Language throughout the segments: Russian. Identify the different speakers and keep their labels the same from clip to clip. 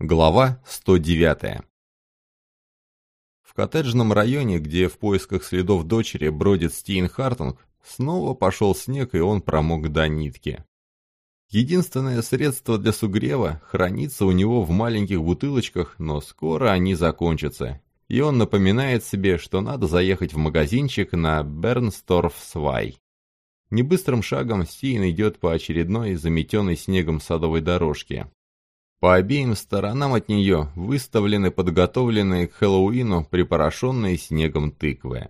Speaker 1: Глава 109 В коттеджном районе, где в поисках следов дочери бродит Стиен Хартунг, снова пошел снег, и он промок до нитки. Единственное средство для сугрева хранится у него в маленьких бутылочках, но скоро они закончатся, и он напоминает себе, что надо заехать в магазинчик на Бернсторф-Свай. Небыстрым шагом Стиен идет по очередной заметенной снегом садовой дорожке. По обеим сторонам от нее выставлены подготовленные к Хэллоуину припорошенные снегом тыквы.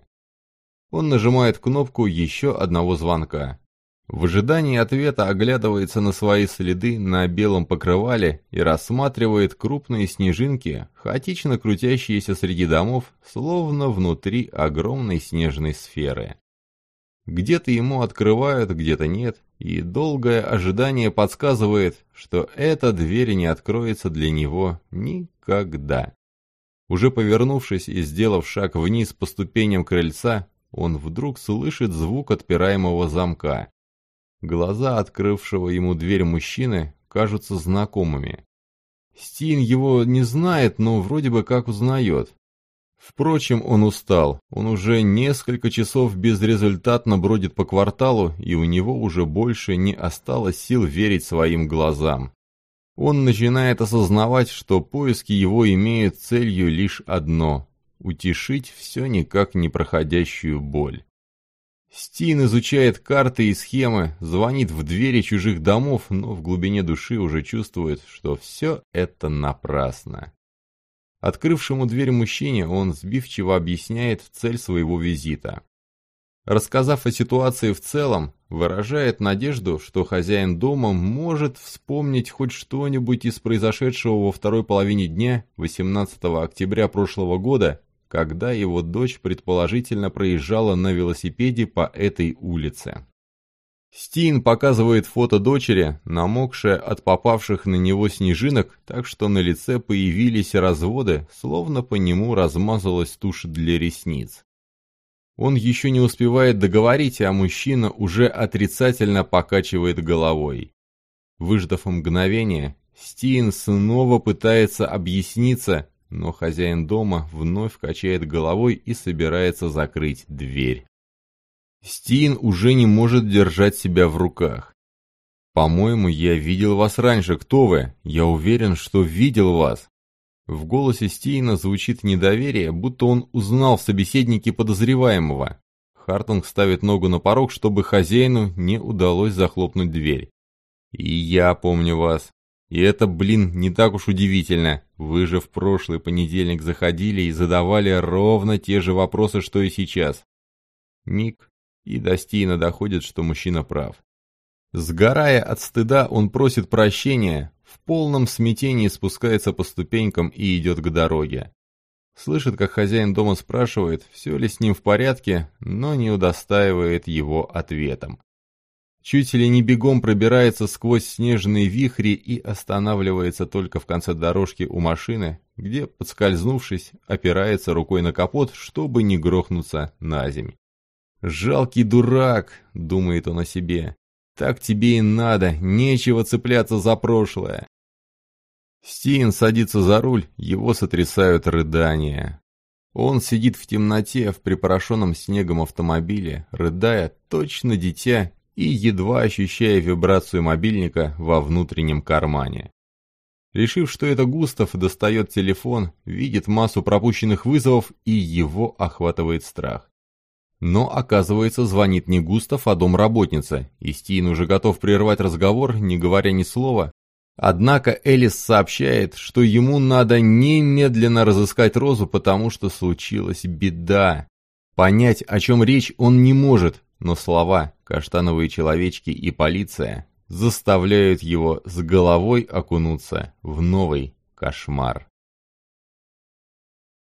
Speaker 1: Он нажимает кнопку еще одного звонка. В ожидании ответа оглядывается на свои следы на белом покрывале и рассматривает крупные снежинки, хаотично крутящиеся среди домов, словно внутри огромной снежной сферы. Где-то ему открывают, где-то нет, и долгое ожидание подсказывает, что эта дверь не откроется для него никогда. Уже повернувшись и сделав шаг вниз по ступеням крыльца, он вдруг слышит звук отпираемого замка. Глаза открывшего ему дверь мужчины кажутся знакомыми. Стин его не знает, но вроде бы как узнает. Впрочем, он устал. Он уже несколько часов безрезультатно бродит по кварталу, и у него уже больше не осталось сил верить своим глазам. Он начинает осознавать, что поиски его имеют целью лишь одно – утешить все никак не проходящую боль. Стин изучает карты и схемы, звонит в двери чужих домов, но в глубине души уже чувствует, что все это напрасно. Открывшему дверь мужчине он сбивчиво объясняет цель своего визита. Рассказав о ситуации в целом, выражает надежду, что хозяин дома может вспомнить хоть что-нибудь из произошедшего во второй половине дня 18 октября прошлого года, когда его дочь предположительно проезжала на велосипеде по этой улице. Стин показывает фото дочери, намокшее от попавших на него снежинок, так что на лице появились разводы, словно по нему размазалась тушь для ресниц. Он еще не успевает договорить, а мужчина уже отрицательно покачивает головой. Выждав мгновение, Стин снова пытается объясниться, но хозяин дома вновь качает головой и собирается закрыть дверь. Стин уже не может держать себя в руках. «По-моему, я видел вас раньше. Кто вы? Я уверен, что видел вас». В голосе Стина звучит недоверие, будто он узнал в собеседнике подозреваемого. Хартунг ставит ногу на порог, чтобы хозяину не удалось захлопнуть дверь. «И я помню вас. И это, блин, не так уж удивительно. Вы же в прошлый понедельник заходили и задавали ровно те же вопросы, что и сейчас». Миг, и до Стина доходит, что мужчина прав. Сгорая от стыда, он просит прощения, в полном смятении спускается по ступенькам и идет к дороге. Слышит, как хозяин дома спрашивает, все ли с ним в порядке, но не удостаивает его ответом. Чуть ли не бегом пробирается сквозь снежные вихри и останавливается только в конце дорожки у машины, где, подскользнувшись, опирается рукой на капот, чтобы не грохнуться на земь. «Жалкий дурак», — думает он о себе. «Так тебе и надо, нечего цепляться за прошлое». Стин садится за руль, его сотрясают рыдания. Он сидит в темноте в припорошенном снегом автомобиле, рыдая точно дитя и едва ощущая вибрацию мобильника во внутреннем кармане. Решив, что это Густав, достает телефон, видит массу пропущенных вызовов и его охватывает страх. Но, оказывается, звонит не Густав, а домработница, и Стин уже готов прервать разговор, не говоря ни слова. Однако Элис сообщает, что ему надо немедленно разыскать Розу, потому что случилась беда. Понять, о чем речь, он не может, но слова «каштановые человечки» и «полиция» заставляют его с головой окунуться в новый кошмар.